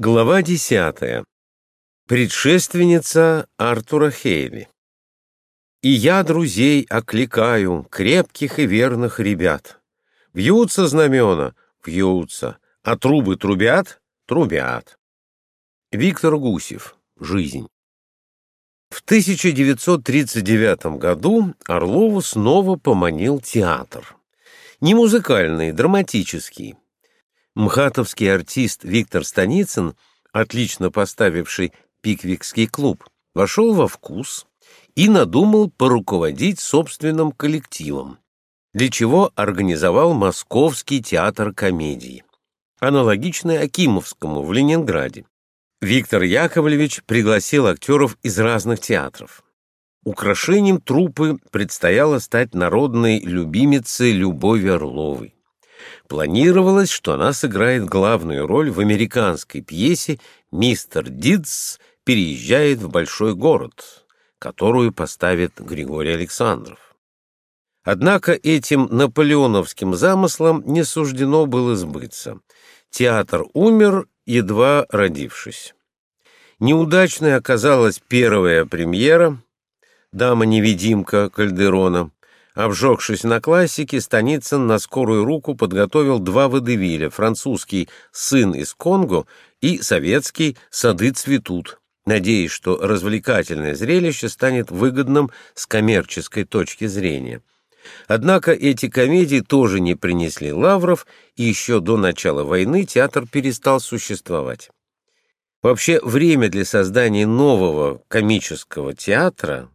Глава десятая. Предшественница Артура Хейли. «И я друзей окликаю, крепких и верных ребят. Вьются знамена, вьются, а трубы трубят, трубят». Виктор Гусев. Жизнь. В 1939 году Орлову снова поманил театр. Не музыкальный, драматический. Мхатовский артист Виктор Станицын, отлично поставивший пиквикский клуб, вошел во вкус и надумал поруководить собственным коллективом, для чего организовал Московский театр комедии, аналогичный Акимовскому в Ленинграде. Виктор Яковлевич пригласил актеров из разных театров. Украшением труппы предстояло стать народной любимицей Любови Орловой. Планировалось, что она сыграет главную роль в американской пьесе «Мистер Дидс переезжает в большой город», которую поставит Григорий Александров. Однако этим наполеоновским замыслом не суждено было сбыться. Театр умер, едва родившись. Неудачной оказалась первая премьера «Дама-невидимка» Кальдерона, Обжегшись на классике, Станицын на скорую руку подготовил два водевиля — французский «Сын из Конго» и советский «Сады цветут», надеясь, что развлекательное зрелище станет выгодным с коммерческой точки зрения. Однако эти комедии тоже не принесли лавров, и еще до начала войны театр перестал существовать. Вообще, время для создания нового комического театра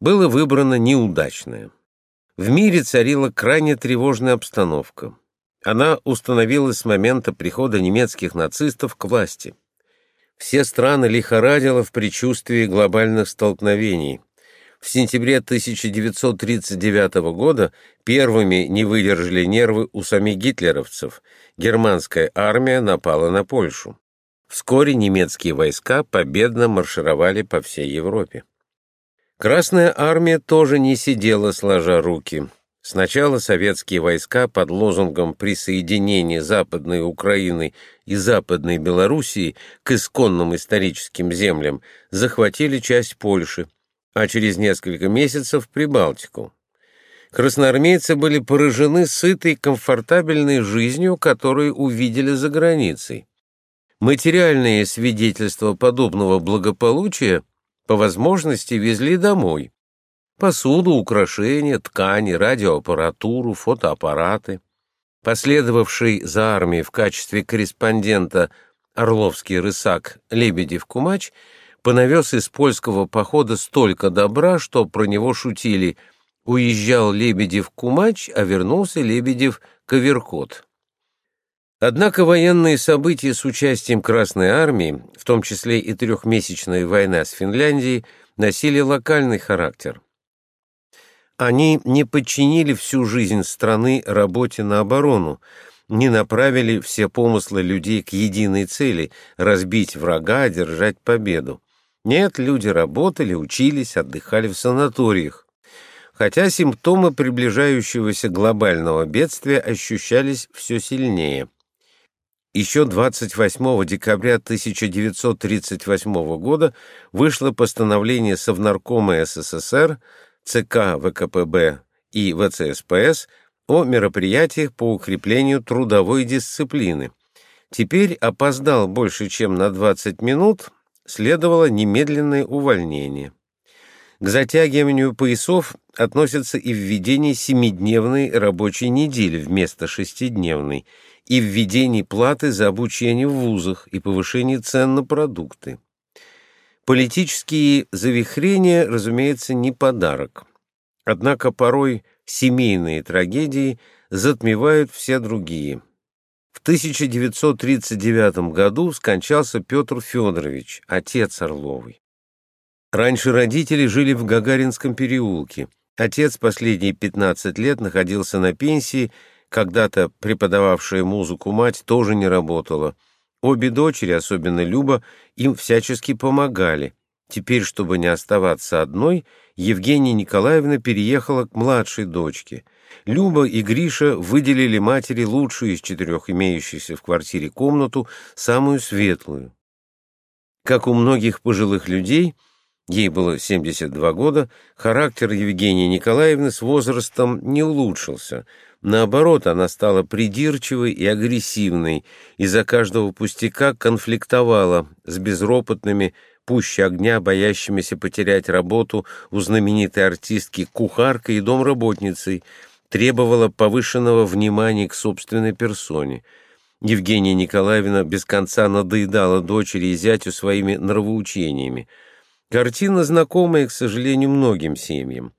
было выбрано неудачное. В мире царила крайне тревожная обстановка. Она установилась с момента прихода немецких нацистов к власти. Все страны лихорадило в предчувствии глобальных столкновений. В сентябре 1939 года первыми не выдержали нервы у самих гитлеровцев. Германская армия напала на Польшу. Вскоре немецкие войска победно маршировали по всей Европе. Красная армия тоже не сидела сложа руки. Сначала советские войска под лозунгом присоединения Западной Украины и Западной Белоруссии к исконным историческим землям захватили часть Польши, а через несколько месяцев Прибалтику. Красноармейцы были поражены сытой, комфортабельной жизнью, которую увидели за границей. Материальные свидетельства подобного благополучия – по возможности везли домой. Посуду, украшения, ткани, радиоаппаратуру, фотоаппараты. Последовавший за армией в качестве корреспондента Орловский рысак Лебедев-Кумач понавез из польского похода столько добра, что про него шутили «Уезжал Лебедев-Кумач, а вернулся Лебедев-Коверкот». Однако военные события с участием Красной Армии, в том числе и трехмесячная война с Финляндией, носили локальный характер. Они не подчинили всю жизнь страны работе на оборону, не направили все помыслы людей к единой цели — разбить врага, одержать победу. Нет, люди работали, учились, отдыхали в санаториях. Хотя симптомы приближающегося глобального бедствия ощущались все сильнее. Еще 28 декабря 1938 года вышло постановление Совнаркома СССР, ЦК ВКПБ и ВЦСПС о мероприятиях по укреплению трудовой дисциплины. Теперь опоздал больше, чем на 20 минут, следовало немедленное увольнение. К затягиванию поясов относятся и введение семидневной рабочей недели вместо шестидневной – и введении платы за обучение в вузах и повышении цен на продукты. Политические завихрения, разумеется, не подарок. Однако порой семейные трагедии затмевают все другие. В 1939 году скончался Петр Федорович, отец Орловой. Раньше родители жили в Гагаринском переулке. Отец последние 15 лет находился на пенсии когда-то преподававшая музыку мать тоже не работала. Обе дочери, особенно Люба, им всячески помогали. Теперь, чтобы не оставаться одной, Евгения Николаевна переехала к младшей дочке. Люба и Гриша выделили матери лучшую из четырех имеющихся в квартире комнату, самую светлую. Как у многих пожилых людей, ей было 72 года, характер Евгении Николаевны с возрастом не улучшился. Наоборот, она стала придирчивой и агрессивной, из-за каждого пустяка конфликтовала с безропотными, пуще огня, боящимися потерять работу у знаменитой артистки кухаркой и домработницей, требовала повышенного внимания к собственной персоне — Евгения Николаевна без конца надоедала дочери и зятю своими нравоучениями. Картина знакомая, к сожалению, многим семьям.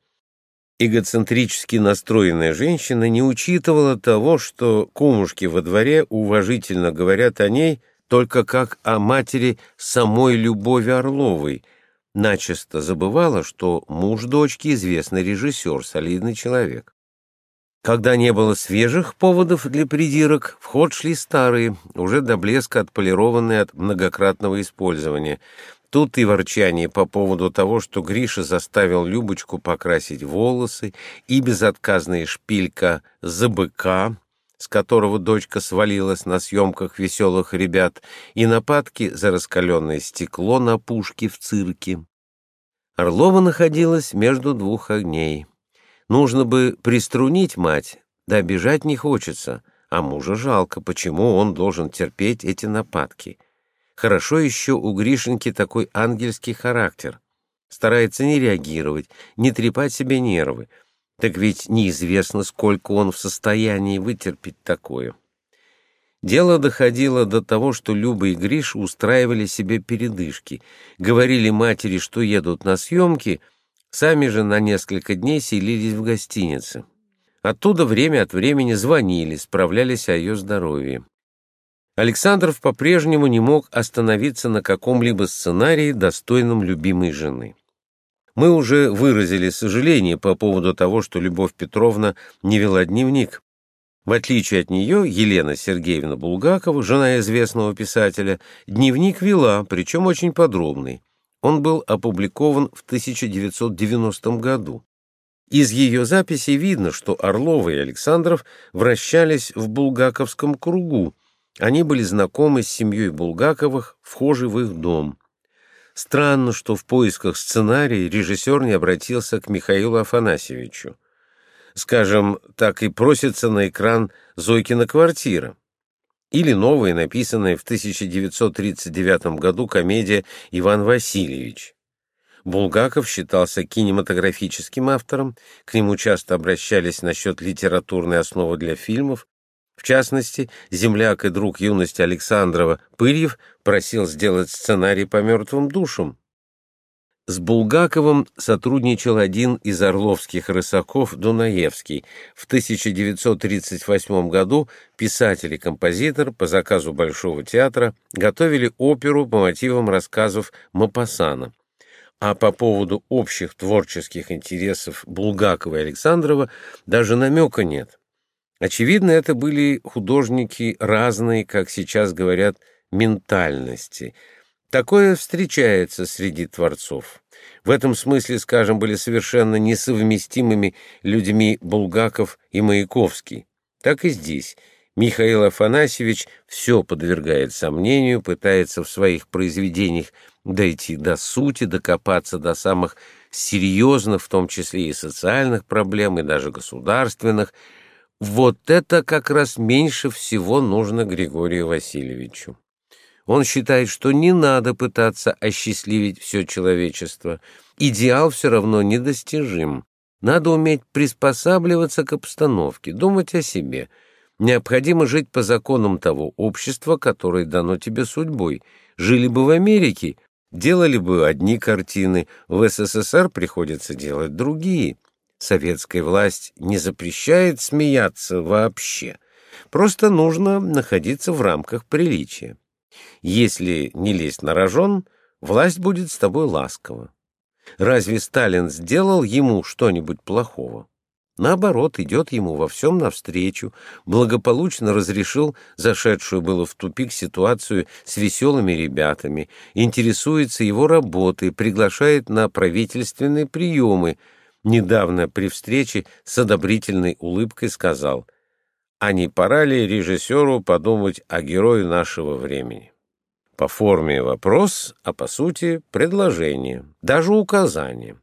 Эгоцентрически настроенная женщина не учитывала того, что кумушки во дворе уважительно говорят о ней только как о матери самой Любови Орловой, начисто забывала, что муж дочки известный режиссер, солидный человек. Когда не было свежих поводов для придирок, в ход шли старые, уже до блеска отполированные от многократного использования. Тут и ворчание по поводу того, что Гриша заставил Любочку покрасить волосы, и безотказная шпилька за быка, с которого дочка свалилась на съемках веселых ребят, и нападки за раскаленное стекло на пушке в цирке. Орлова находилась между двух огней. Нужно бы приструнить мать, да обижать не хочется, а мужа жалко, почему он должен терпеть эти нападки. Хорошо еще у Гришеньки такой ангельский характер. Старается не реагировать, не трепать себе нервы. Так ведь неизвестно, сколько он в состоянии вытерпеть такое. Дело доходило до того, что Люба и Гриша устраивали себе передышки, говорили матери, что едут на съемки — Сами же на несколько дней селились в гостинице. Оттуда время от времени звонили, справлялись о ее здоровье. Александров по-прежнему не мог остановиться на каком-либо сценарии, достойном любимой жены. Мы уже выразили сожаление по поводу того, что Любовь Петровна не вела дневник. В отличие от нее, Елена Сергеевна Булгакова, жена известного писателя, дневник вела, причем очень подробный. Он был опубликован в 1990 году. Из ее записей видно, что Орлова и Александров вращались в булгаковском кругу. Они были знакомы с семьей Булгаковых, вхожи в их дом. Странно, что в поисках сценария режиссер не обратился к Михаилу Афанасьевичу. Скажем, так и просится на экран Зойкина квартира или новая, написанная в 1939 году комедия «Иван Васильевич». Булгаков считался кинематографическим автором, к нему часто обращались насчет литературной основы для фильмов. В частности, земляк и друг юности Александрова Пырьев просил сделать сценарий по мертвым душам. С Булгаковым сотрудничал один из орловских рысаков Дунаевский. В 1938 году писатель и композитор по заказу Большого театра готовили оперу по мотивам рассказов Мапасана. А по поводу общих творческих интересов Булгакова и Александрова даже намека нет. Очевидно, это были художники разные, как сейчас говорят, ментальности – Такое встречается среди творцов. В этом смысле, скажем, были совершенно несовместимыми людьми Булгаков и Маяковский. Так и здесь. Михаил Афанасьевич все подвергает сомнению, пытается в своих произведениях дойти до сути, докопаться до самых серьезных, в том числе и социальных проблем, и даже государственных. Вот это как раз меньше всего нужно Григорию Васильевичу. Он считает, что не надо пытаться осчастливить все человечество. Идеал все равно недостижим. Надо уметь приспосабливаться к обстановке, думать о себе. Необходимо жить по законам того общества, которое дано тебе судьбой. Жили бы в Америке, делали бы одни картины, в СССР приходится делать другие. Советская власть не запрещает смеяться вообще. Просто нужно находиться в рамках приличия. Если не лезть на рожон, власть будет с тобой ласкова. Разве Сталин сделал ему что-нибудь плохого? Наоборот, идет ему во всем навстречу, благополучно разрешил зашедшую было в тупик ситуацию с веселыми ребятами, интересуется его работой, приглашает на правительственные приемы. Недавно при встрече с одобрительной улыбкой сказал — а не пора ли режиссеру подумать о герое нашего времени? По форме вопрос, а по сути предложение, даже указание.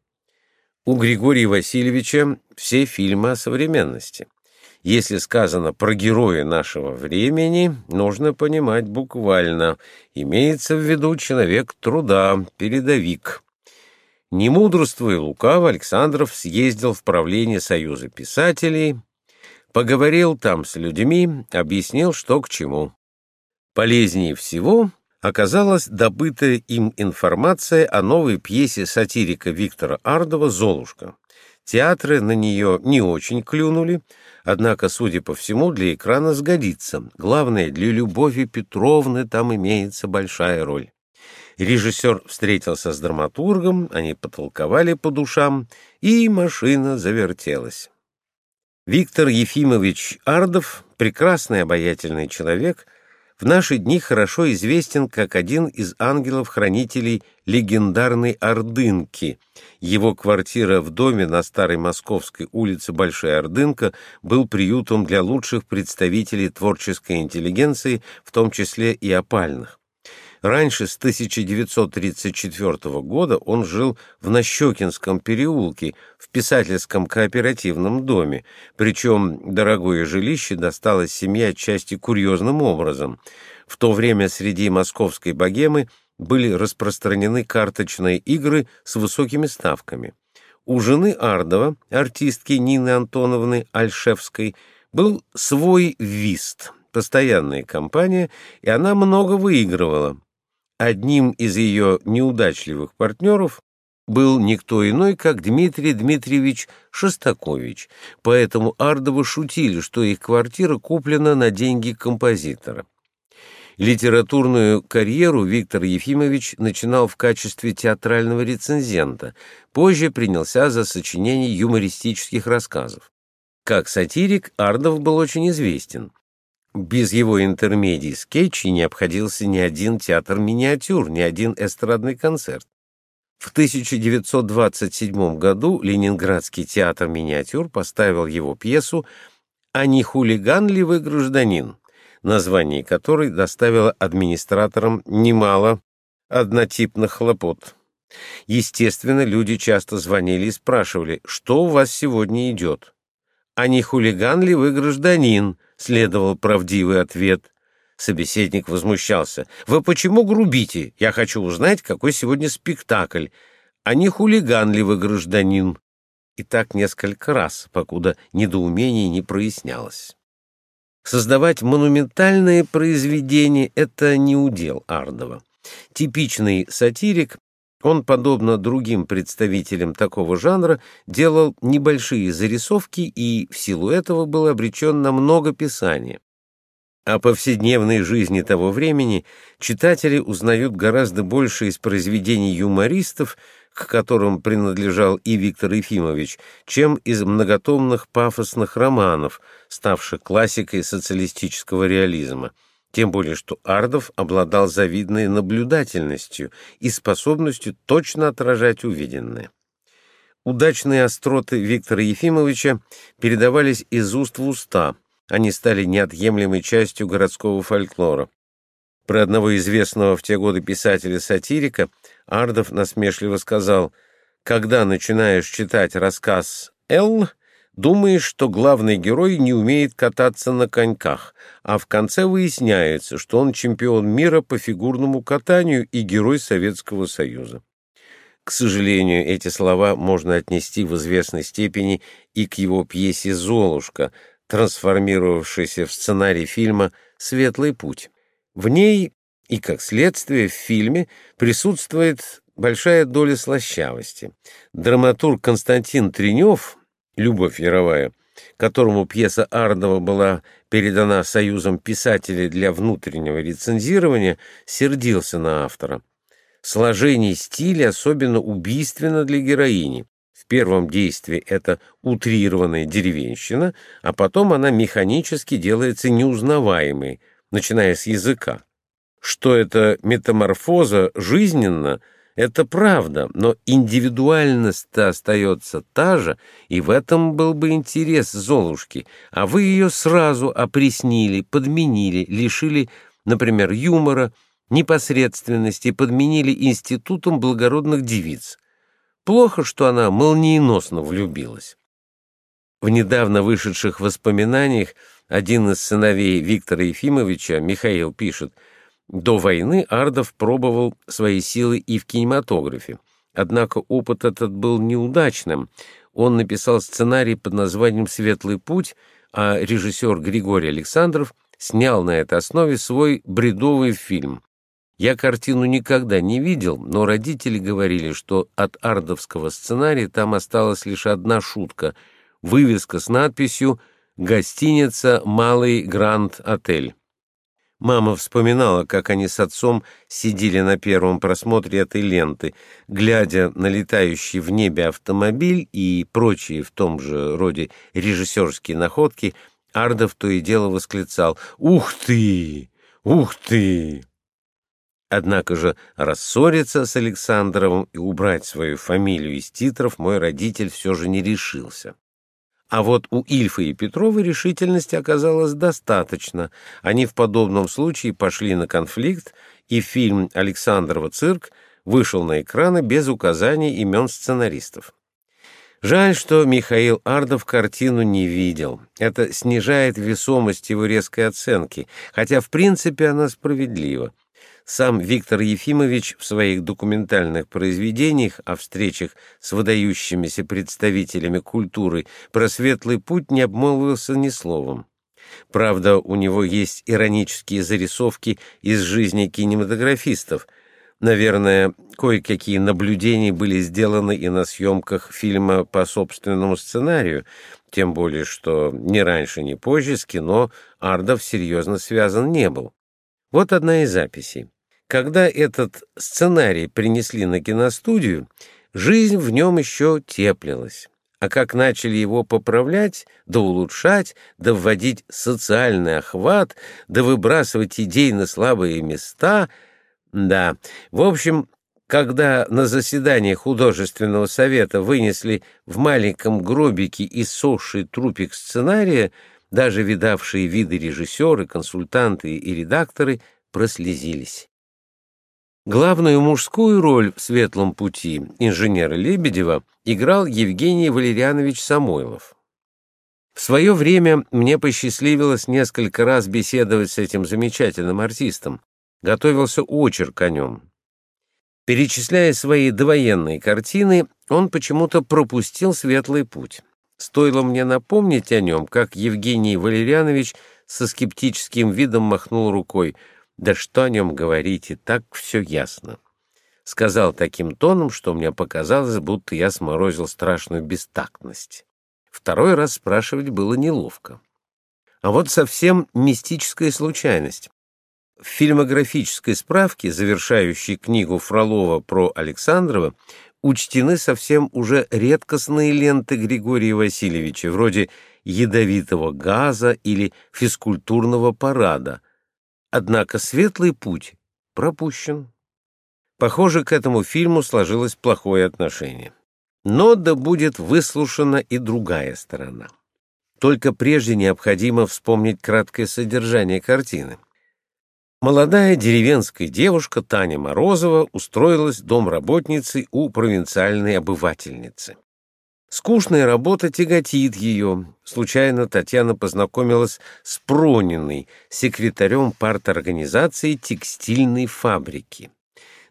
У Григория Васильевича все фильмы о современности. Если сказано про героя нашего времени, нужно понимать буквально. Имеется в виду человек труда, передовик. Не мудрствуя лукаво, Александров съездил в правление Союза писателей, поговорил там с людьми, объяснил, что к чему. Полезнее всего оказалась добытая им информация о новой пьесе сатирика Виктора Ардова «Золушка». Театры на нее не очень клюнули, однако, судя по всему, для экрана сгодится. Главное, для Любови Петровны там имеется большая роль. Режиссер встретился с драматургом, они потолковали по душам, и машина завертелась. Виктор Ефимович Ардов, прекрасный обаятельный человек, в наши дни хорошо известен как один из ангелов-хранителей легендарной Ордынки. Его квартира в доме на Старой Московской улице Большая Ордынка был приютом для лучших представителей творческой интеллигенции, в том числе и опальных. Раньше, с 1934 года, он жил в Нащекинском переулке, в писательском кооперативном доме, причем дорогое жилище досталось семье отчасти курьезным образом. В то время среди московской богемы были распространены карточные игры с высокими ставками. У жены Ардова, артистки Нины Антоновны Альшевской, был свой вист, постоянная компания, и она много выигрывала. Одним из ее неудачливых партнеров был никто иной, как Дмитрий Дмитриевич Шостакович, поэтому Ардовы шутили, что их квартира куплена на деньги композитора. Литературную карьеру Виктор Ефимович начинал в качестве театрального рецензента, позже принялся за сочинение юмористических рассказов. Как сатирик Ардов был очень известен. Без его интермедий скетчей не обходился ни один театр миниатюр, ни один эстрадный концерт. В 1927 году Ленинградский театр миниатюр поставил его пьесу «А не хулиган ли вы гражданин?», название которой доставило администраторам немало однотипных хлопот. Естественно, люди часто звонили и спрашивали, что у вас сегодня идет. «А не хулиган ли вы гражданин?» Следовал правдивый ответ. Собеседник возмущался. «Вы почему грубите? Я хочу узнать, какой сегодня спектакль. А не хулиган ли вы, гражданин?» И так несколько раз, покуда недоумение не прояснялось. Создавать монументальные произведения — это не удел Ардова. Типичный сатирик он, подобно другим представителям такого жанра, делал небольшие зарисовки и в силу этого был обречен на много писания. О повседневной жизни того времени читатели узнают гораздо больше из произведений юмористов, к которым принадлежал и Виктор Ефимович, чем из многотомных пафосных романов, ставших классикой социалистического реализма тем более что Ардов обладал завидной наблюдательностью и способностью точно отражать увиденное. Удачные остроты Виктора Ефимовича передавались из уст в уста, они стали неотъемлемой частью городского фольклора. Про одного известного в те годы писателя-сатирика Ардов насмешливо сказал, «Когда начинаешь читать рассказ «Эл», Думаешь, что главный герой не умеет кататься на коньках, а в конце выясняется, что он чемпион мира по фигурному катанию и герой Советского Союза. К сожалению, эти слова можно отнести в известной степени и к его пьесе «Золушка», трансформировавшейся в сценарий фильма «Светлый путь». В ней и, как следствие, в фильме присутствует большая доля слащавости. Драматург Константин Тренев «Любовь Яровая», которому пьеса Ардова была передана Союзом писателей для внутреннего рецензирования, сердился на автора. Сложение стиля особенно убийственно для героини. В первом действии это утрированная деревенщина, а потом она механически делается неузнаваемой, начиная с языка. Что это метаморфоза жизненно – это правда, но индивидуальность-то остается та же, и в этом был бы интерес Золушки, а вы ее сразу опреснили, подменили, лишили, например, юмора, непосредственности подменили институтом благородных девиц. Плохо, что она молниеносно влюбилась. В недавно вышедших воспоминаниях один из сыновей Виктора Ефимовича, Михаил, пишет, «До войны Ардов пробовал свои силы и в кинематографе. Однако опыт этот был неудачным. Он написал сценарий под названием «Светлый путь», а режиссер Григорий Александров снял на этой основе свой бредовый фильм. Я картину никогда не видел, но родители говорили, что от ардовского сценария там осталась лишь одна шутка — вывеска с надписью «Гостиница Малый Гранд Отель». Мама вспоминала, как они с отцом сидели на первом просмотре этой ленты, глядя на летающий в небе автомобиль и прочие в том же роде режиссерские находки, Ардов то и дело восклицал «Ух ты! Ух ты!». Однако же рассориться с Александровым и убрать свою фамилию из титров мой родитель все же не решился. А вот у Ильфа и Петрова решительности оказалось достаточно. Они в подобном случае пошли на конфликт, и фильм «Александрова цирк» вышел на экраны без указаний имен сценаристов. Жаль, что Михаил Ардов картину не видел. Это снижает весомость его резкой оценки, хотя в принципе она справедлива. Сам Виктор Ефимович в своих документальных произведениях о встречах с выдающимися представителями культуры про светлый путь не обмолвился ни словом. Правда, у него есть иронические зарисовки из жизни кинематографистов. Наверное, кое-какие наблюдения были сделаны и на съемках фильма по собственному сценарию, тем более что ни раньше, ни позже с кино Ардов серьезно связан не был. Вот одна из записей. Когда этот сценарий принесли на киностудию, жизнь в нем еще теплилась. А как начали его поправлять, да улучшать, да вводить социальный охват, да выбрасывать идей на слабые места, да, в общем, когда на заседании художественного совета вынесли в маленьком гробике иссохший трупик сценария, даже видавшие виды режиссеры, консультанты и редакторы прослезились. Главную мужскую роль в «Светлом пути» инженера Лебедева играл Евгений Валерьянович Самойлов. В свое время мне посчастливилось несколько раз беседовать с этим замечательным артистом. Готовился очерк о нем. Перечисляя свои довоенные картины, он почему-то пропустил «Светлый путь». Стоило мне напомнить о нем, как Евгений Валерьянович со скептическим видом махнул рукой — да что о нем говорить, и так все ясно. Сказал таким тоном, что мне показалось, будто я сморозил страшную бестактность. Второй раз спрашивать было неловко. А вот совсем мистическая случайность. В фильмографической справке, завершающей книгу Фролова про Александрова, учтены совсем уже редкостные ленты Григория Васильевича, вроде «Ядовитого газа» или «Физкультурного парада», Однако светлый путь пропущен. Похоже, к этому фильму сложилось плохое отношение. Но да будет выслушана и другая сторона. Только прежде необходимо вспомнить краткое содержание картины. Молодая деревенская девушка Таня Морозова устроилась домработницей у провинциальной обывательницы. Скучная работа тяготит ее. Случайно Татьяна познакомилась с Прониной, секретарем парторганизации текстильной фабрики.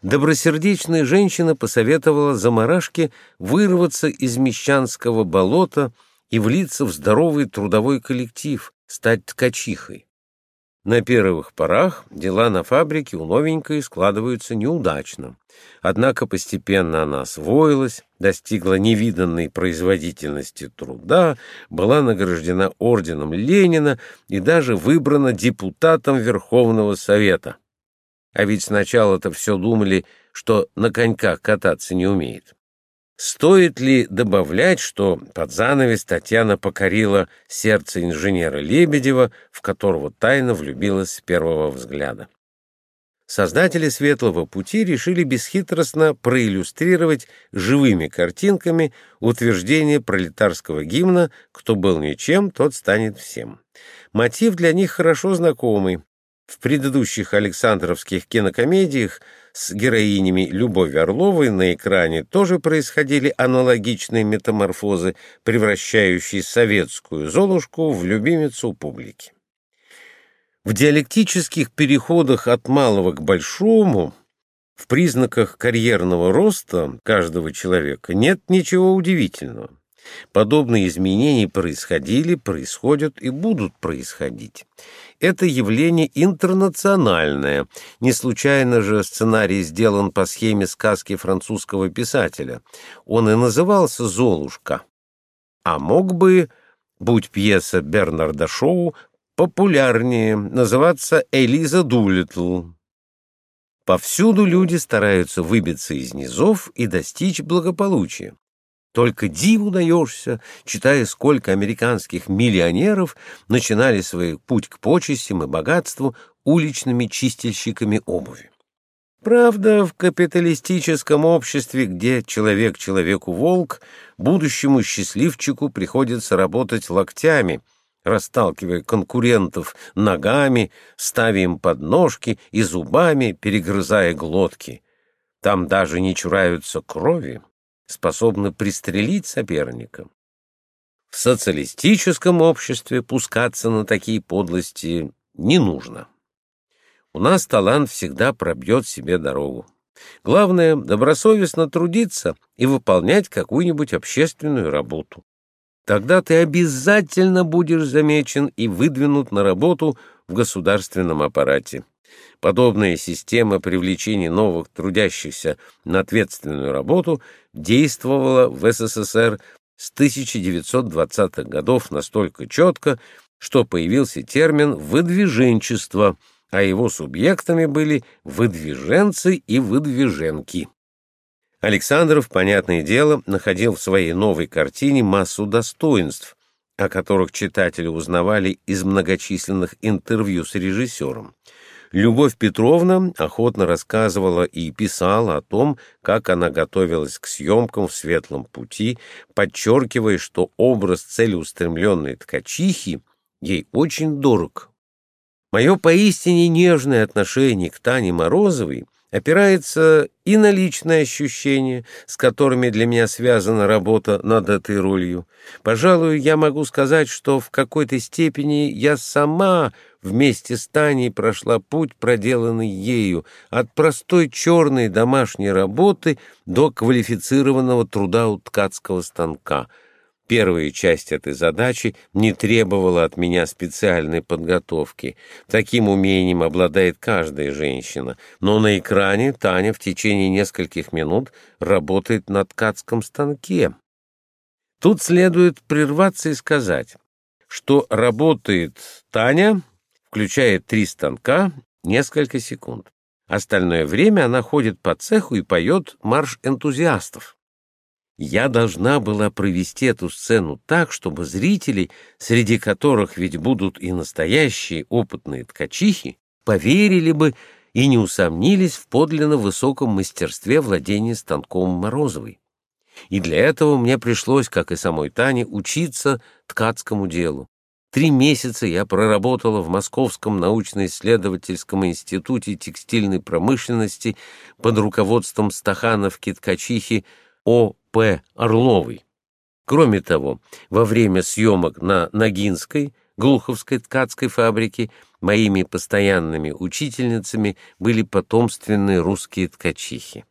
Добросердечная женщина посоветовала заморашке вырваться из мещанского болота и влиться в здоровый трудовой коллектив, стать ткачихой. На первых порах дела на фабрике у новенькой складываются неудачно. Однако постепенно она освоилась, достигла невиданной производительности труда, была награждена орденом Ленина и даже выбрана депутатом Верховного Совета. А ведь сначала-то все думали, что на коньках кататься не умеет. Стоит ли добавлять, что под занавес Татьяна покорила сердце инженера Лебедева, в которого тайно влюбилась с первого взгляда? Создатели «Светлого пути» решили бесхитростно проиллюстрировать живыми картинками утверждение пролетарского гимна «Кто был ничем, тот станет всем». Мотив для них хорошо знакомый. В предыдущих Александровских кинокомедиях с героинями Любови Орловой на экране тоже происходили аналогичные метаморфозы, превращающие советскую Золушку в любимицу публики. В диалектических переходах от малого к большому, в признаках карьерного роста каждого человека нет ничего удивительного. Подобные изменения происходили, происходят и будут происходить. Это явление интернациональное. Не случайно же сценарий сделан по схеме сказки французского писателя. Он и назывался «Золушка». А мог бы, будь пьеса Бернарда Шоу, популярнее, называться «Элиза Дулитл». Повсюду люди стараются выбиться из низов и достичь благополучия. Только диву даешься, читая, сколько американских миллионеров начинали свой путь к почестям и богатству уличными чистильщиками обуви. Правда, в капиталистическом обществе, где человек человеку волк, будущему счастливчику приходится работать локтями, расталкивая конкурентов ногами, ставя им подножки и зубами, перегрызая глотки. Там даже не чураются крови способны пристрелить соперника. В социалистическом обществе пускаться на такие подлости не нужно. У нас талант всегда пробьет себе дорогу. Главное — добросовестно трудиться и выполнять какую-нибудь общественную работу. Тогда ты обязательно будешь замечен и выдвинут на работу в государственном аппарате. Подобная система привлечения новых трудящихся на ответственную работу действовала в СССР с 1920-х годов настолько четко, что появился термин «выдвиженчество», а его субъектами были выдвиженцы и выдвиженки. Александров, понятное дело, находил в своей новой картине массу достоинств, о которых читатели узнавали из многочисленных интервью с режиссером. Любовь Петровна охотно рассказывала и писала о том, как она готовилась к съемкам в «Светлом пути», подчеркивая, что образ целеустремленной ткачихи ей очень дорог. Мое поистине нежное отношение к Тане Морозовой опирается и на личные ощущения, с которыми для меня связана работа над этой ролью. Пожалуй, я могу сказать, что в какой-то степени я сама вместе с Таней прошла путь, проделанный ею, от простой черной домашней работы до квалифицированного труда у ткацкого станка. Первая часть этой задачи не требовала от меня специальной подготовки. Таким умением обладает каждая женщина. Но на экране Таня в течение нескольких минут работает на ткацком станке. Тут следует прерваться и сказать, что работает Таня включает три станка, несколько секунд. Остальное время она ходит по цеху и поет марш энтузиастов. Я должна была провести эту сцену так, чтобы зрители, среди которых ведь будут и настоящие опытные ткачихи, поверили бы и не усомнились в подлинно высоком мастерстве владения станком Морозовой. И для этого мне пришлось, как и самой Тане, учиться ткацкому делу. Три месяца я проработала в Московском научно-исследовательском институте текстильной промышленности под руководством Стахановки-ткачихи О.П. Орловой. Кроме того, во время съемок на Ногинской, Глуховской ткацкой фабрике моими постоянными учительницами были потомственные русские ткачихи.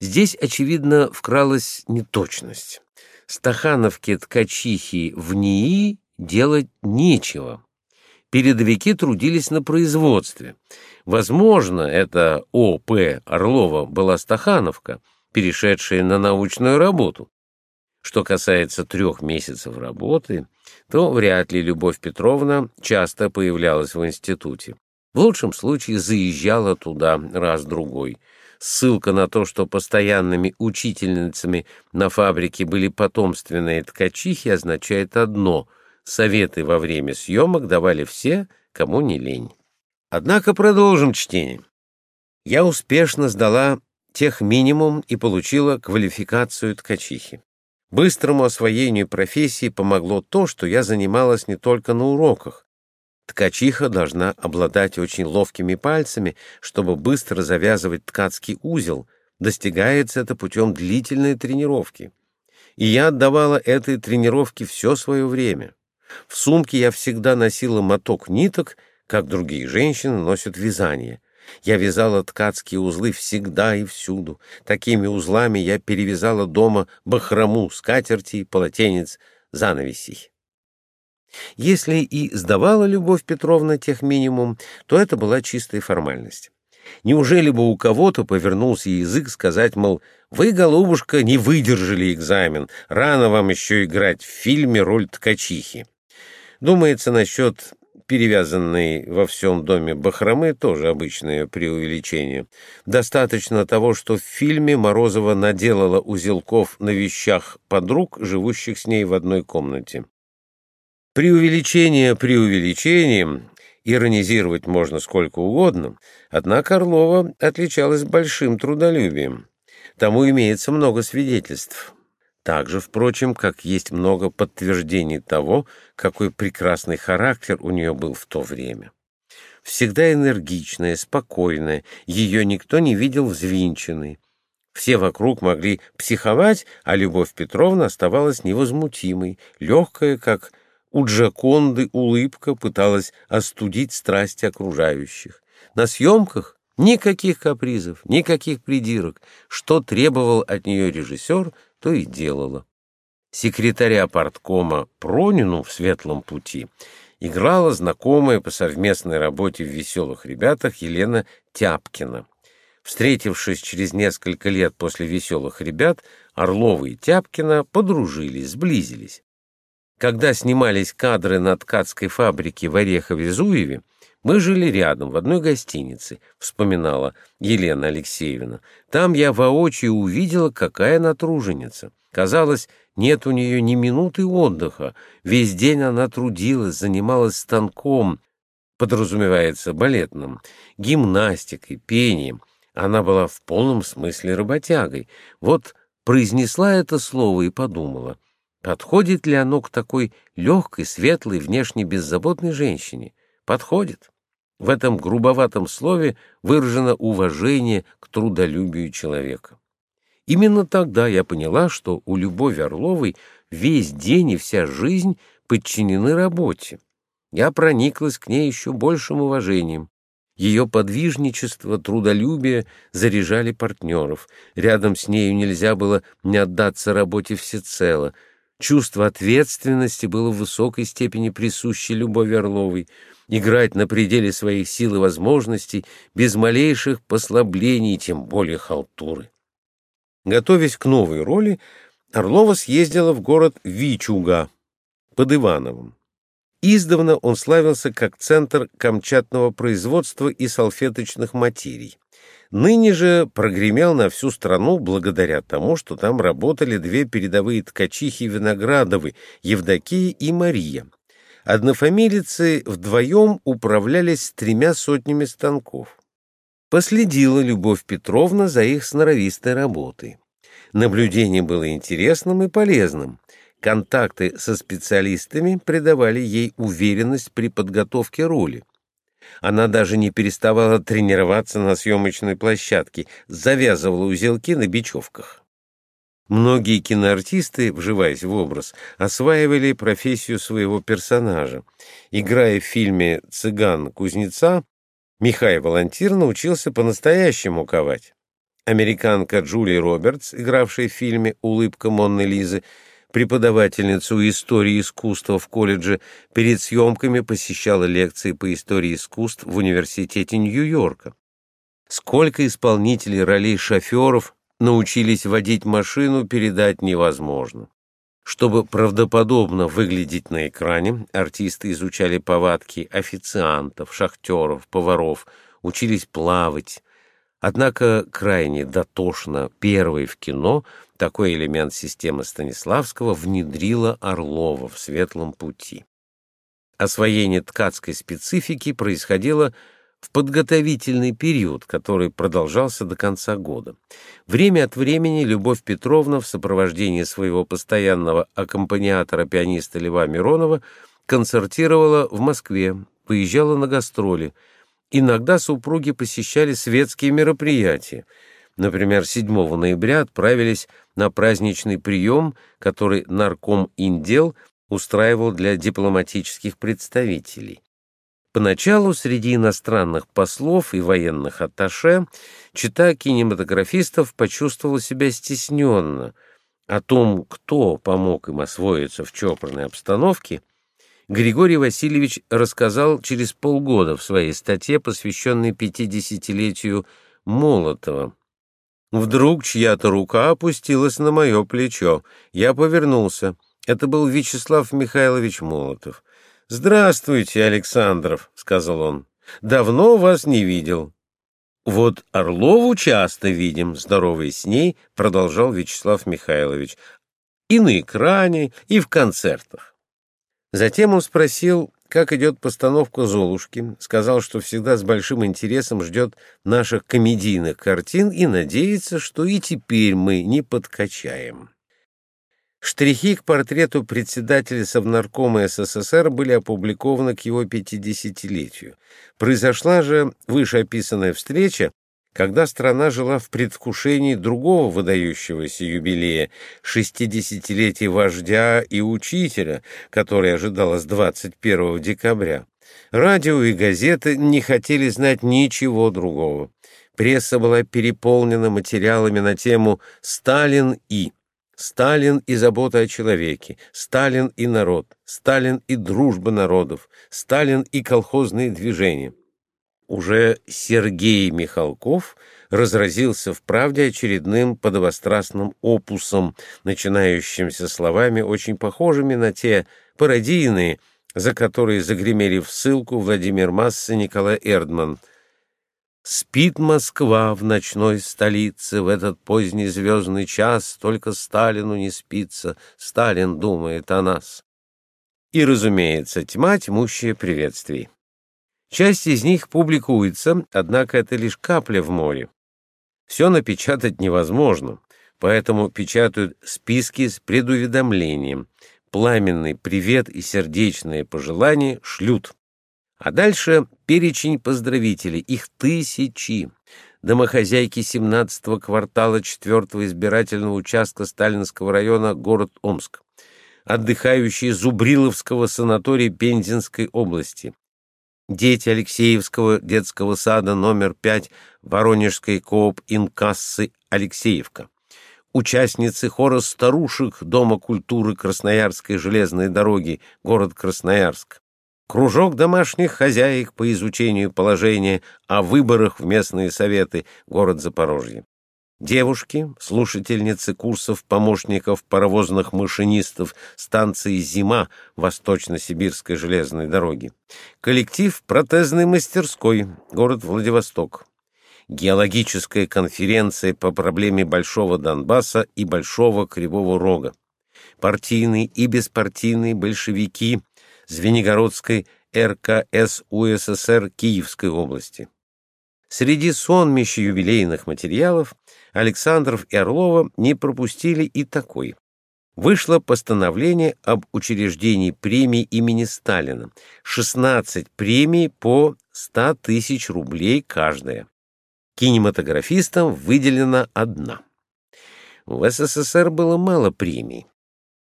Здесь, очевидно, вкралась неточность. Стахановки ткачихи в НИИ делать нечего. Передовики трудились на производстве. Возможно, это О.П. Орлова была Стахановка, перешедшая на научную работу. Что касается трех месяцев работы, то вряд ли Любовь Петровна часто появлялась в институте. В лучшем случае заезжала туда раз-другой. Ссылка на то, что постоянными учительницами на фабрике были потомственные ткачихи, означает одно — Советы во время съемок давали все, кому не лень. Однако продолжим чтение. Я успешно сдала тех минимум и получила квалификацию ткачихи. Быстрому освоению профессии помогло то, что я занималась не только на уроках. Ткачиха должна обладать очень ловкими пальцами, чтобы быстро завязывать ткацкий узел. Достигается это путем длительной тренировки. И я отдавала этой тренировке все свое время. В сумке я всегда носила моток ниток, как другие женщины носят вязание. Я вязала ткацкие узлы всегда и всюду. Такими узлами я перевязала дома бахрому, скатерти, полотенец, занавесей. Если и сдавала Любовь Петровна тех минимум, то это была чистая формальность. Неужели бы у кого-то повернулся язык сказать, мол, «Вы, голубушка, не выдержали экзамен, рано вам еще играть в фильме роль ткачихи». Думается, насчет перевязанной во всем доме бахромы тоже обычное преувеличение. Достаточно того, что в фильме Морозова наделала узелков на вещах подруг, живущих с ней в одной комнате. Преувеличение преувеличением, иронизировать можно сколько угодно, однако Орлова отличалась большим трудолюбием. Тому имеется много свидетельств. Так же, впрочем, как есть много подтверждений того, какой прекрасный характер у нее был в то время. Всегда энергичная, спокойная, ее никто не видел взвинченной. Все вокруг могли психовать, а Любовь Петровна оставалась невозмутимой, легкая, как у Джаконды улыбка пыталась остудить страсти окружающих. На съемках никаких капризов, никаких придирок. Что требовал от нее режиссер, то и делала. Секретаря парткома Пронину в «Светлом пути» играла знакомая по совместной работе в «Веселых ребятах» Елена Тяпкина. Встретившись через несколько лет после «Веселых ребят», Орлова и Тяпкина подружились, сблизились. Когда снимались кадры на ткацкой фабрике в Орехове-Зуеве, мы жили рядом, в одной гостинице, вспоминала Елена Алексеевна. Там я воочию увидела, какая она труженица. Казалось, нет у нее ни минуты отдыха. Весь день она трудилась, занималась станком, подразумевается балетным, гимнастикой, пением. Она была в полном смысле работягой. Вот произнесла это слово и подумала — Подходит ли оно к такой легкой, светлой, внешне беззаботной женщине? Подходит. В этом грубоватом слове выражено уважение к трудолюбию человека. Именно тогда я поняла, что у Любови Орловой весь день и вся жизнь подчинены работе. Я прониклась к ней еще большим уважением. Ее подвижничество, трудолюбие заряжали партнеров. Рядом с нею нельзя было не отдаться работе всецело — Чувство ответственности было в высокой степени присуще Любови Орловой. Играть на пределе своих сил и возможностей, без малейших послаблений, тем более халтуры. Готовясь к новой роли, Орлова съездила в город Вичуга под Ивановым. Издавна он славился как центр камчатного производства и салфеточных материй. Ныне же прогремел на всю страну благодаря тому, что там работали две передовые ткачихи Виноградовы, Евдокия и Мария. Однофамилицы вдвоем управлялись тремя сотнями станков. Последила Любовь Петровна за их сноровистой работой. Наблюдение было интересным и полезным. Контакты со специалистами придавали ей уверенность при подготовке роли. Она даже не переставала тренироваться на съемочной площадке, завязывала узелки на бечевках. Многие киноартисты, вживаясь в образ, осваивали профессию своего персонажа. Играя в фильме «Цыган-кузнеца», Михай Волонтир научился по-настоящему ковать. Американка Джулия Робертс, игравшая в фильме «Улыбка Монны Лизы», преподавательницу истории искусства в колледже, перед съемками посещала лекции по истории искусств в университете Нью-Йорка. Сколько исполнителей ролей шоферов научились водить машину, передать невозможно. Чтобы правдоподобно выглядеть на экране, артисты изучали повадки официантов, шахтеров, поваров, учились плавать. Однако крайне дотошно первой в кино такой элемент системы Станиславского внедрила Орлова в светлом пути. Освоение ткацкой специфики происходило в подготовительный период, который продолжался до конца года. Время от времени Любовь Петровна в сопровождении своего постоянного аккомпаниатора-пианиста Льва Миронова концертировала в Москве, поезжала на гастроли. Иногда супруги посещали светские мероприятия. Например, 7 ноября отправились на праздничный прием, который нарком Индел устраивал для дипломатических представителей. Поначалу среди иностранных послов и военных атташе чита кинематографистов почувствовала себя стесненно. О том, кто помог им освоиться в чопорной обстановке, Григорий Васильевич рассказал через полгода в своей статье, посвященной 50-летию Молотова. Вдруг чья-то рука опустилась на мое плечо. Я повернулся. Это был Вячеслав Михайлович Молотов. «Здравствуйте, Александров», — сказал он. «Давно вас не видел». «Вот Орлову часто видим, здоровый с ней», — продолжал Вячеслав Михайлович. «И на экране, и в концертах». Затем он спросил, как идет постановка «Золушки», сказал, что всегда с большим интересом ждет наших комедийных картин и надеется, что и теперь мы не подкачаем. Штрихи к портрету председателя Совнаркома СССР были опубликованы к его 50-летию. Произошла же вышеописанная встреча, когда страна жила в предвкушении другого выдающегося юбилея — 60-летия вождя и учителя, который ожидалось 21 декабря. Радио и газеты не хотели знать ничего другого. Пресса была переполнена материалами на тему «Сталин и...» Сталин и забота о человеке, Сталин и народ, Сталин и дружба народов, Сталин и колхозные движения. Уже Сергей Михалков разразился в правде очередным подобострастным опусом, начинающимся словами, очень похожими на те пародийные, за которые загремели в ссылку Владимир Масса и Николай Эрдман — Спит Москва в ночной столице в этот поздний звездный час, только Сталину не спится, Сталин думает о нас. И, разумеется, тьма тьмущая приветствий. Часть из них публикуется, однако это лишь капля в море. Все напечатать невозможно, поэтому печатают списки с предуведомлением. Пламенный привет и сердечные пожелания шлют. А дальше перечень поздравителей, их тысячи. Домохозяйки 17-го квартала 4-го избирательного участка Сталинского района, город Омск. Отдыхающие Зубриловского санатория Пензенской области. Дети Алексеевского детского сада номер 5 Воронежской кооп инкассы Алексеевка. Участницы хора старушек Дома культуры Красноярской железной дороги, город Красноярск кружок домашних хозяек по изучению положения о выборах в местные советы, город Запорожье. Девушки, слушательницы курсов помощников паровозных машинистов станции «Зима» Восточно-Сибирской железной дороги. Коллектив протезной мастерской, город Владивосток. Геологическая конференция по проблеме Большого Донбасса и Большого Кривого Рога. Партийные и беспартийные большевики Звенигородской РКС УССР Киевской области. Среди сонмища юбилейных материалов Александров и Орлова не пропустили и такой. Вышло постановление об учреждении премии имени Сталина. 16 премий по 100 тысяч рублей каждая. Кинематографистам выделена одна. В СССР было мало премий.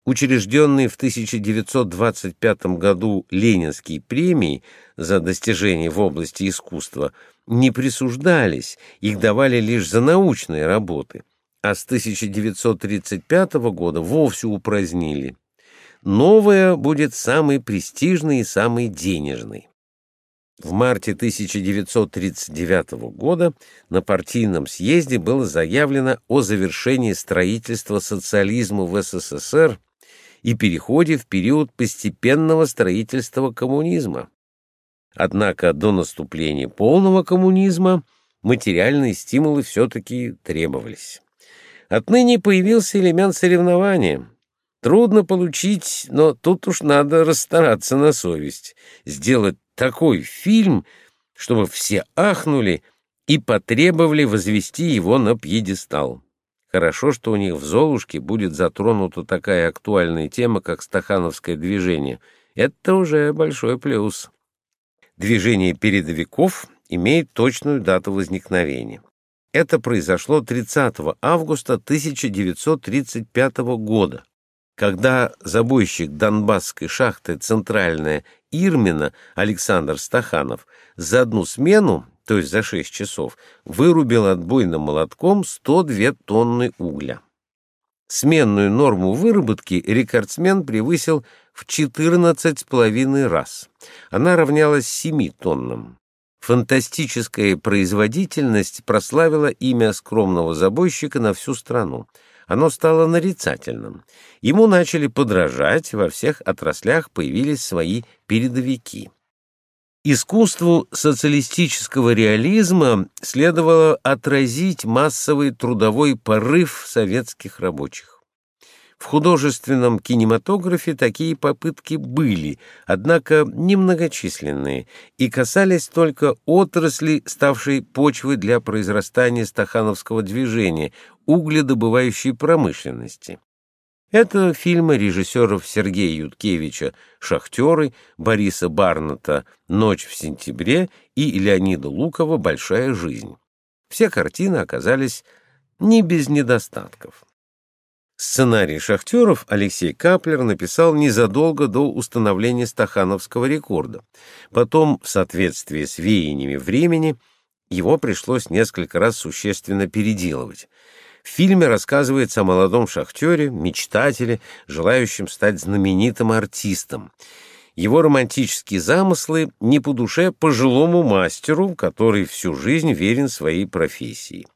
Учрежденные в 1925 году Ленинские премии за достижения в области искусства не присуждались, их давали лишь за научные работы, а с 1935 года вовсе упразднили. Новая будет самой престижной и самой денежной. В марте 1939 года на партийном съезде было заявлено о завершении строительства социализма в СССР и переходе в период постепенного строительства коммунизма. Однако до наступления полного коммунизма материальные стимулы все-таки требовались. Отныне появился элемент соревнования. Трудно получить, но тут уж надо расстараться на совесть, сделать такой фильм, чтобы все ахнули и потребовали возвести его на пьедестал. Хорошо, что у них в «Золушке» будет затронута такая актуальная тема, как стахановское движение. Это уже большой плюс. Движение передовиков имеет точную дату возникновения. Это произошло 30 августа 1935 года, когда забойщик Донбасской шахты «Центральная» Ирмина Александр Стаханов за одну смену, то есть за 6 часов, вырубил отбойным молотком 102 тонны угля. Сменную норму выработки рекордсмен превысил в 14,5 раз. Она равнялась 7 тоннам. Фантастическая производительность прославила имя скромного забойщика на всю страну. Оно стало нарицательным. Ему начали подражать, во всех отраслях появились свои передовики. Искусству социалистического реализма следовало отразить массовый трудовой порыв советских рабочих. В художественном кинематографе такие попытки были, однако немногочисленные, и касались только отрасли, ставшей почвой для произрастания стахановского движения, угледобывающей промышленности. Это фильмы режиссеров Сергея Юткевича «Шахтеры», Бориса Барната «Ночь в сентябре» и Леонида Лукова «Большая жизнь». Все картины оказались не без недостатков. Сценарий «Шахтеров» Алексей Каплер написал незадолго до установления стахановского рекорда. Потом, в соответствии с веяниями времени, его пришлось несколько раз существенно переделывать. В фильме рассказывается о молодом шахтере, мечтателе, желающем стать знаменитым артистом. Его романтические замыслы не по душе пожилому мастеру, который всю жизнь верен своей профессии.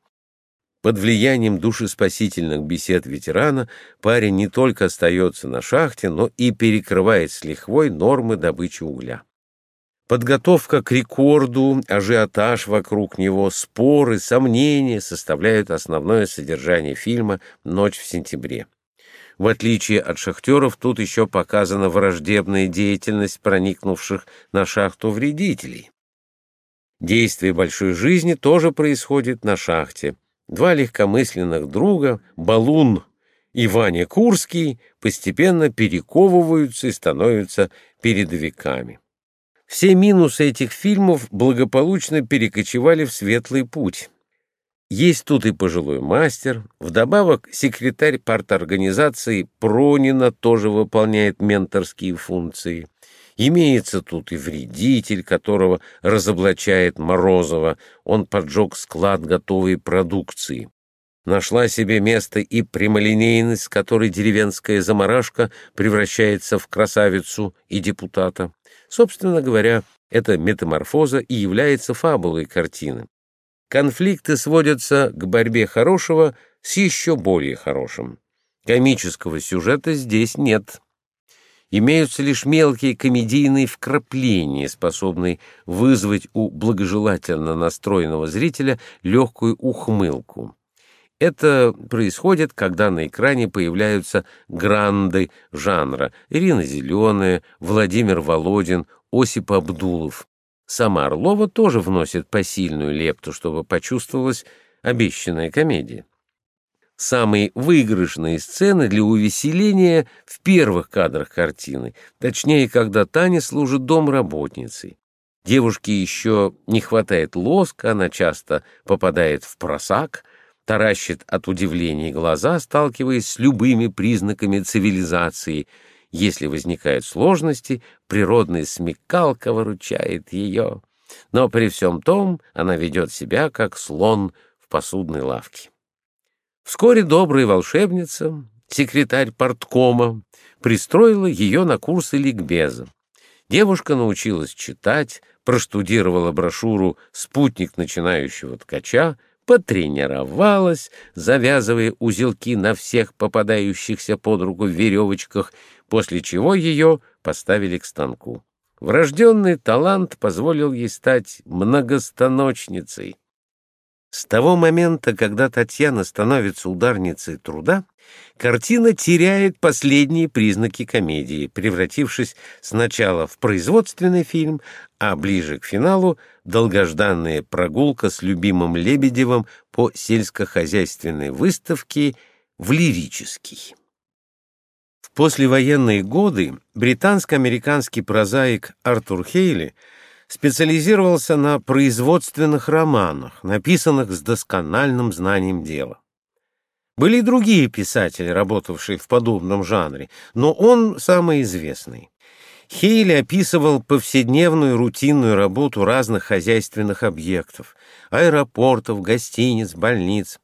Под влиянием душеспасительных бесед ветерана парень не только остается на шахте, но и перекрывает с лихвой нормы добычи угля. Подготовка к рекорду, ажиотаж вокруг него, споры, сомнения составляют основное содержание фильма «Ночь в сентябре». В отличие от шахтеров, тут еще показана враждебная деятельность проникнувших на шахту вредителей. Действие большой жизни тоже происходит на шахте. Два легкомысленных друга, Балун и Ваня Курский, постепенно перековываются и становятся передовиками. Все минусы этих фильмов благополучно перекочевали в светлый путь. Есть тут и пожилой мастер, вдобавок секретарь парторганизации Пронина тоже выполняет менторские функции. Имеется тут и вредитель, которого разоблачает Морозова. Он поджег склад готовой продукции. Нашла себе место и прямолинейность, которой деревенская заморашка превращается в красавицу и депутата. Собственно говоря, эта метаморфоза и является фабулой картины. Конфликты сводятся к борьбе хорошего с еще более хорошим. Комического сюжета здесь нет имеются лишь мелкие комедийные вкрапления, способные вызвать у благожелательно настроенного зрителя легкую ухмылку. Это происходит, когда на экране появляются гранды жанра Ирина Зеленая, Владимир Володин, Осип Абдулов. Сама Орлова тоже вносит посильную лепту, чтобы почувствовалась обещанная комедия. Самые выигрышные сцены для увеселения в первых кадрах картины, точнее, когда Таня служит домработницей. Девушке еще не хватает лоска, она часто попадает в просак, таращит от удивления глаза, сталкиваясь с любыми признаками цивилизации. Если возникают сложности, природная смекалка выручает ее. Но при всем том она ведет себя, как слон в посудной лавке. Вскоре добрая волшебница, секретарь порткома, пристроила ее на курсы ликбеза. Девушка научилась читать, проштудировала брошюру «Спутник начинающего ткача», потренировалась, завязывая узелки на всех попадающихся под руку веревочках, после чего ее поставили к станку. Врожденный талант позволил ей стать многостаночницей. С того момента, когда Татьяна становится ударницей труда, картина теряет последние признаки комедии, превратившись сначала в производственный фильм, а ближе к финалу — долгожданная прогулка с любимым Лебедевым по сельскохозяйственной выставке в лирический. Послевоенные годы британско-американский прозаик Артур Хейли специализировался на производственных романах, написанных с доскональным знанием дела. Были и другие писатели, работавшие в подобном жанре, но он самый известный. Хейли описывал повседневную рутинную работу разных хозяйственных объектов – аэропортов, гостиниц, больниц.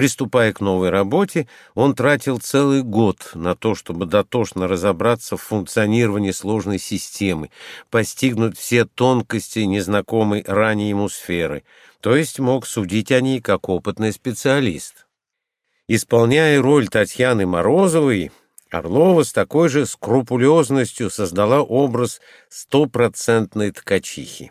Приступая к новой работе, он тратил целый год на то, чтобы дотошно разобраться в функционировании сложной системы, постигнуть все тонкости незнакомой ранее ему сферы, то есть мог судить о ней как опытный специалист. Исполняя роль Татьяны Морозовой, Орлова с такой же скрупулезностью создала образ стопроцентной ткачихи.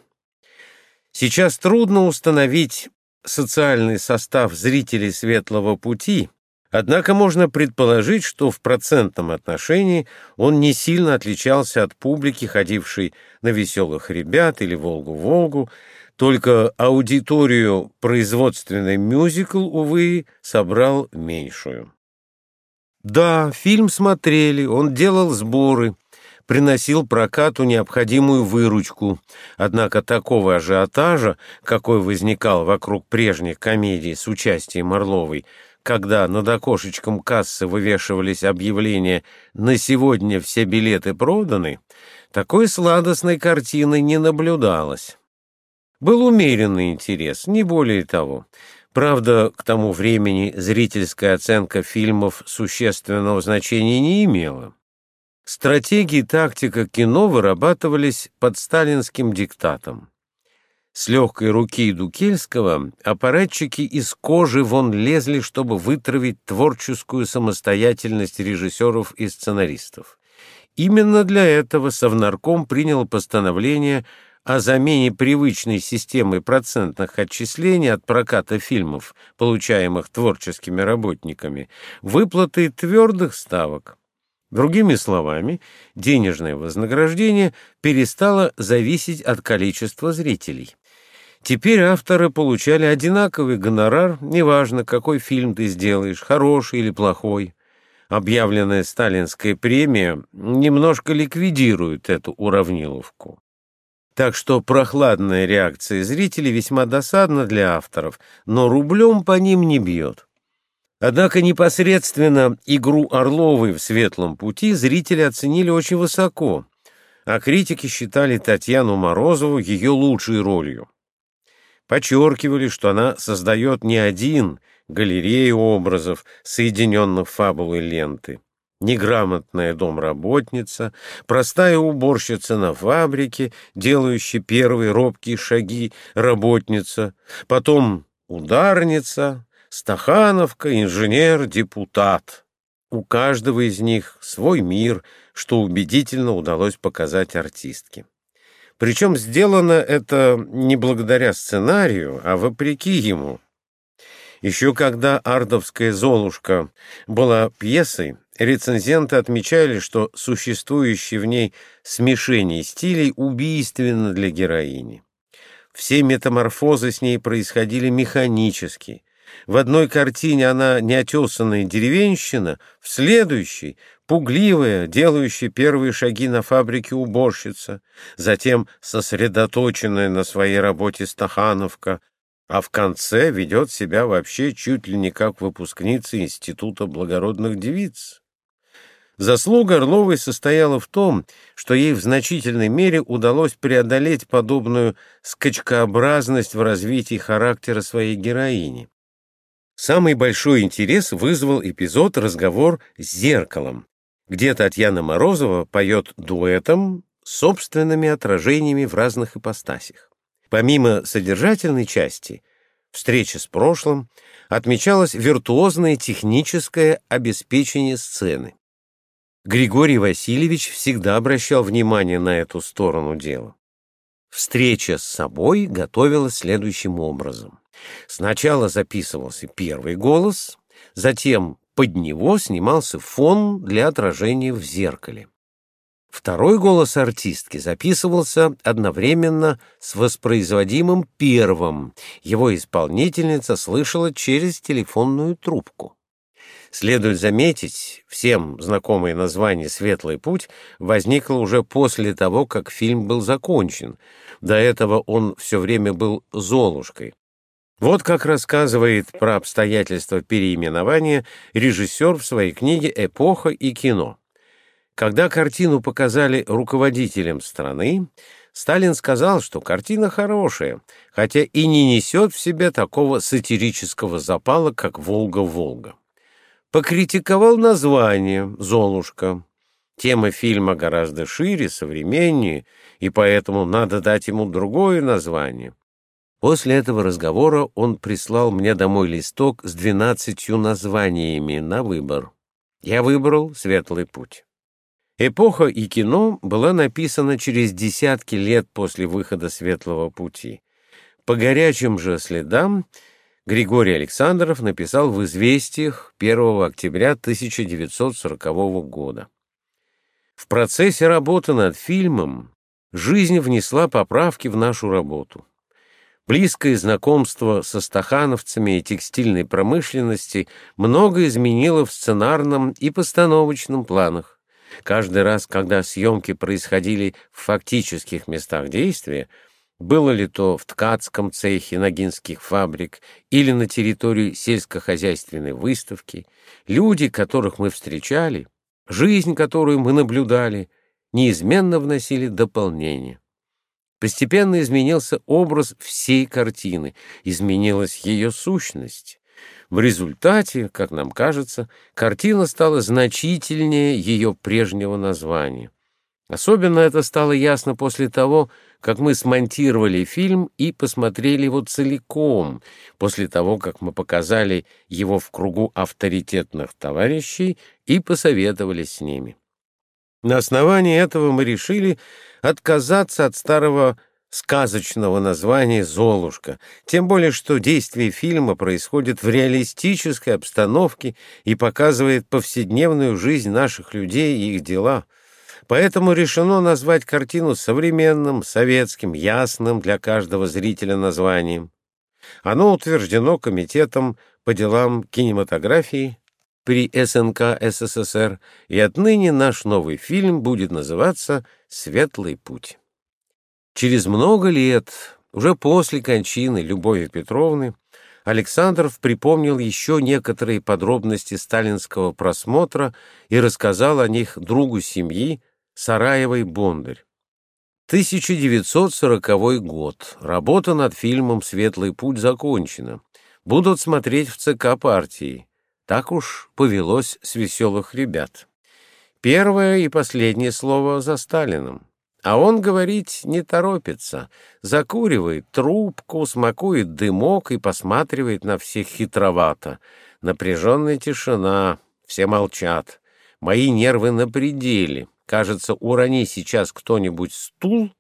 Сейчас трудно установить социальный состав зрителей «Светлого пути», однако можно предположить, что в процентном отношении он не сильно отличался от публики, ходившей на «Веселых ребят» или «Волгу-Волгу», только аудиторию производственный мюзикл, увы, собрал меньшую. Да, фильм смотрели, он делал сборы, приносил прокату необходимую выручку. Однако такого ажиотажа, какой возникал вокруг прежних комедий с участием Орловой, когда над окошечком кассы вывешивались объявления «На сегодня все билеты проданы», такой сладостной картины не наблюдалось. Был умеренный интерес, не более того. Правда, к тому времени зрительская оценка фильмов существенного значения не имела. Стратегии и тактика кино вырабатывались под сталинским диктатом. С легкой руки Дукельского аппаратчики из кожи вон лезли, чтобы вытравить творческую самостоятельность режиссеров и сценаристов. Именно для этого Совнарком принял постановление о замене привычной системы процентных отчислений от проката фильмов, получаемых творческими работниками, выплаты твердых ставок. Другими словами, денежное вознаграждение перестало зависеть от количества зрителей. Теперь авторы получали одинаковый гонорар, неважно, какой фильм ты сделаешь, хороший или плохой. Объявленная сталинская премия немножко ликвидирует эту уравниловку. Так что прохладная реакция зрителей весьма досадна для авторов, но рублем по ним не бьет. Однако непосредственно игру Орловой в «Светлом пути» зрители оценили очень высоко, а критики считали Татьяну Морозову ее лучшей ролью. Подчеркивали, что она создает не один галерею образов, соединенных фабулой ленты. Неграмотная домработница, простая уборщица на фабрике, делающая первые робкие шаги работница, потом ударница, Стахановка, инженер, депутат. У каждого из них свой мир, что убедительно удалось показать артистке. Причем сделано это не благодаря сценарию, а вопреки ему. Еще когда «Ардовская Золушка» была пьесой, рецензенты отмечали, что существующее в ней смешение стилей убийственно для героини. Все метаморфозы с ней происходили механически, в одной картине она неотесанная деревенщина, в следующей — пугливая, делающая первые шаги на фабрике уборщица, затем сосредоточенная на своей работе стахановка, а в конце ведет себя вообще чуть ли не как выпускница Института благородных девиц. Заслуга Орловой состояла в том, что ей в значительной мере удалось преодолеть подобную скачкообразность в развитии характера своей героини. Самый большой интерес вызвал эпизод «Разговор с зеркалом», где Татьяна Морозова поет дуэтом собственными отражениями в разных ипостасях. Помимо содержательной части, встреча с прошлым, отмечалось виртуозное техническое обеспечение сцены. Григорий Васильевич всегда обращал внимание на эту сторону дела. Встреча с собой готовилась следующим образом. Сначала записывался первый голос, затем под него снимался фон для отражения в зеркале. Второй голос артистки записывался одновременно с воспроизводимым первым. Его исполнительница слышала через телефонную трубку. Следует заметить, всем знакомое название «Светлый путь» возникло уже после того, как фильм был закончен. До этого он все время был «Золушкой». Вот как рассказывает про обстоятельства переименования режиссер в своей книге «Эпоха и кино». Когда картину показали руководителям страны, Сталин сказал, что картина хорошая, хотя и не несет в себе такого сатирического запала, как «Волга-Волга». Покритиковал название «Золушка». Тема фильма гораздо шире, современнее, и поэтому надо дать ему другое название. После этого разговора он прислал мне домой листок с двенадцатью названиями на выбор. Я выбрал «Светлый путь». Эпоха и кино была написана через десятки лет после выхода «Светлого пути». По горячим же следам Григорий Александров написал в «Известиях» 1 октября 1940 года. В процессе работы над фильмом жизнь внесла поправки в нашу работу. Близкое знакомство со стахановцами и текстильной промышленности много изменило в сценарном и постановочном планах. Каждый раз, когда съемки происходили в фактических местах действия, было ли то в ткацком цехе Ногинских фабрик или на территории сельскохозяйственной выставки, люди, которых мы встречали, жизнь, которую мы наблюдали, неизменно вносили дополнение. Постепенно изменился образ всей картины, изменилась ее сущность. В результате, как нам кажется, картина стала значительнее ее прежнего названия. Особенно это стало ясно после того, как мы смонтировали фильм и посмотрели его целиком, после того, как мы показали его в кругу авторитетных товарищей и посоветовались с ними. На основании этого мы решили отказаться от старого сказочного названия «Золушка», тем более что действие фильма происходит в реалистической обстановке и показывает повседневную жизнь наших людей и их дела. Поэтому решено назвать картину современным, советским, ясным для каждого зрителя названием. Оно утверждено Комитетом по делам кинематографии при СНК СССР, и отныне наш новый фильм будет называться «Светлый путь». Через много лет, уже после кончины Любови Петровны, Александров припомнил еще некоторые подробности сталинского просмотра и рассказал о них другу семьи Сараевой Бондарь. 1940 год. Работа над фильмом «Светлый путь» закончена. Будут смотреть в ЦК партии. Так уж повелось с веселых ребят. Первое и последнее слово за Сталином. А он, говорить, не торопится. Закуривает трубку, смакует дымок и посматривает на всех хитровато. Напряженная тишина, все молчат. Мои нервы на пределе. Кажется, урони сейчас кто-нибудь стул,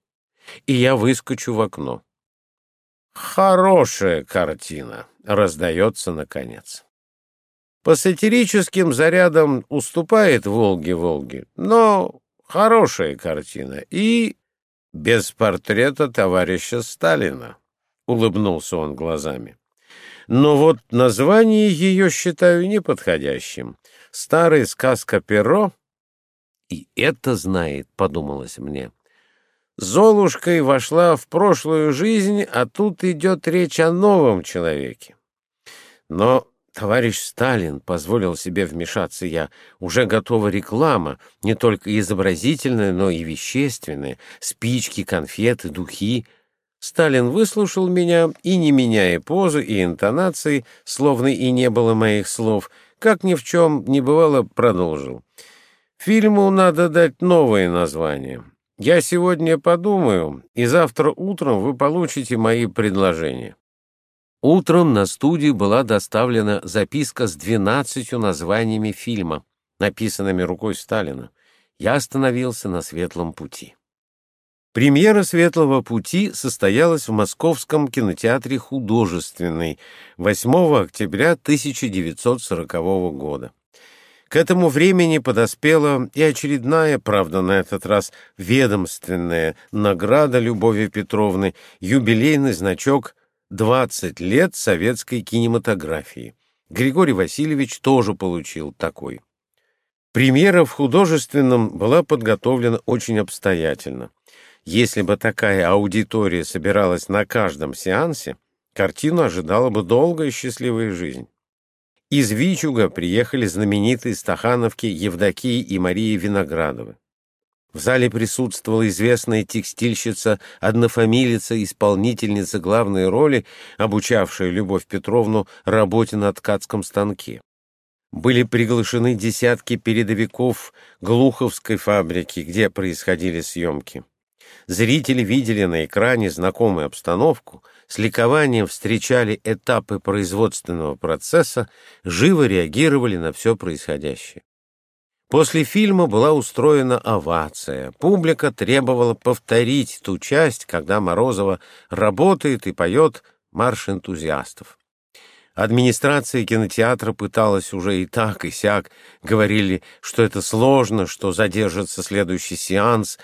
и я выскочу в окно. «Хорошая картина!» — раздается наконец. По сатирическим зарядам уступает «Волге-Волге», но хорошая картина и без портрета товарища Сталина, — улыбнулся он глазами. Но вот название ее считаю неподходящим. Старая сказка «Перо» и это знает, — подумалось мне. Золушкой вошла в прошлую жизнь, а тут идет речь о новом человеке. Но Товарищ Сталин позволил себе вмешаться я. Уже готова реклама, не только изобразительная, но и вещественная. Спички, конфеты, духи. Сталин выслушал меня и, не меняя позы и интонации, словно и не было моих слов, как ни в чем не бывало, продолжил. Фильму надо дать новое название. Я сегодня подумаю, и завтра утром вы получите мои предложения. Утром на студию была доставлена записка с двенадцатью названиями фильма, написанными рукой Сталина. Я остановился на светлом пути. Премьера «Светлого пути» состоялась в Московском кинотеатре «Художественный» 8 октября 1940 года. К этому времени подоспела и очередная, правда, на этот раз ведомственная награда Любови Петровны, юбилейный значок 20 лет советской кинематографии. Григорий Васильевич тоже получил такой. Премьера в художественном была подготовлена очень обстоятельно. Если бы такая аудитория собиралась на каждом сеансе, картину ожидала бы долгая счастливая жизнь. Из Вичуга приехали знаменитые стахановки Евдокии и Марии Виноградовы. В зале присутствовала известная текстильщица, однофамилица, исполнительница главной роли, обучавшая Любовь Петровну работе на ткацком станке. Были приглашены десятки передовиков Глуховской фабрики, где происходили съемки. Зрители видели на экране знакомую обстановку, с ликованием встречали этапы производственного процесса, живо реагировали на все происходящее. После фильма была устроена овация. Публика требовала повторить ту часть, когда Морозова работает и поет марш энтузиастов. Администрация кинотеатра пыталась уже и так, и сяк. Говорили, что это сложно, что задержится следующий сеанс.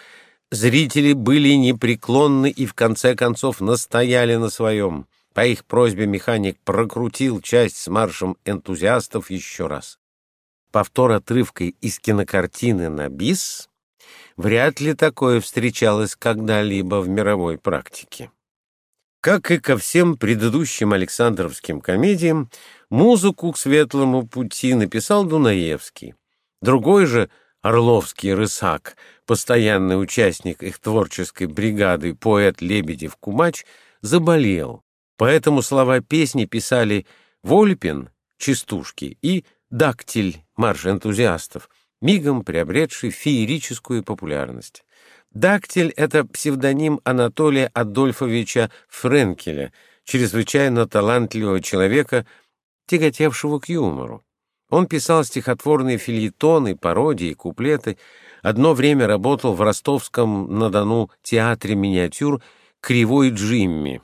Зрители были непреклонны и в конце концов настояли на своем. По их просьбе механик прокрутил часть с маршем энтузиастов еще раз повтор отрывка из кинокартины на бис, вряд ли такое встречалось когда-либо в мировой практике. Как и ко всем предыдущим Александровским комедиям, музыку к «Светлому пути» написал Дунаевский. Другой же Орловский рысак, постоянный участник их творческой бригады, поэт Лебедев-Кумач, заболел, поэтому слова песни писали Вольпин, Частушки и «Дактиль» марш энтузиастов, мигом приобретший феерическую популярность. «Дактиль» — это псевдоним Анатолия Адольфовича Френкеля, чрезвычайно талантливого человека, тяготевшего к юмору. Он писал стихотворные фильетоны, пародии, куплеты. Одно время работал в ростовском-на-Дону театре миниатюр «Кривой Джимми».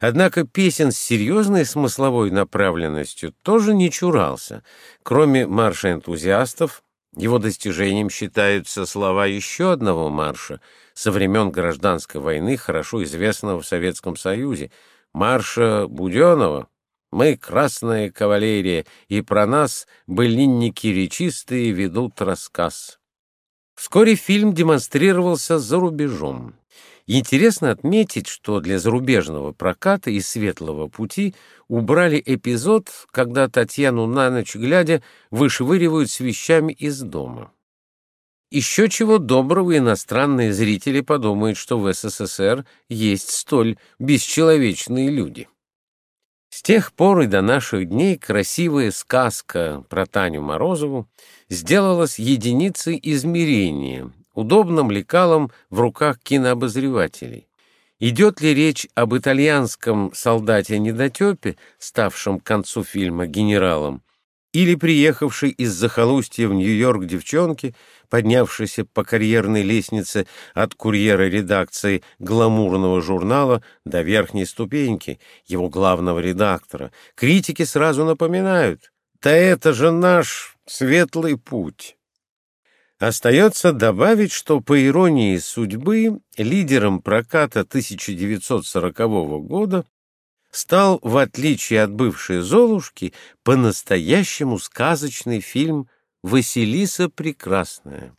Однако песен с серьезной смысловой направленностью тоже не чурался. Кроме марша энтузиастов, его достижением считаются слова еще одного марша со времен гражданской войны, хорошо известного в Советском Союзе, марша Буденова «Мы, красная кавалерия, и про нас былинники речистые ведут рассказ». Вскоре фильм демонстрировался за рубежом. Интересно отметить, что для зарубежного проката из «Светлого пути» убрали эпизод, когда Татьяну на ночь глядя вышвыривают с вещами из дома. Еще чего доброго иностранные зрители подумают, что в СССР есть столь бесчеловечные люди. С тех пор и до наших дней красивая сказка про Таню Морозову сделалась единицей измерения, удобным лекалом в руках кинообозревателей. Идет ли речь об итальянском солдате-недотепе, ставшем к концу фильма генералом, или приехавшей из захолустья в Нью-Йорк девчонке, поднявшейся по карьерной лестнице от курьера редакции гламурного журнала до верхней ступеньки, его главного редактора, критики сразу напоминают, «Да это же наш светлый путь». Остается добавить, что, по иронии судьбы, лидером проката 1940 года стал, в отличие от бывшей «Золушки», по-настоящему сказочный фильм «Василиса Прекрасная».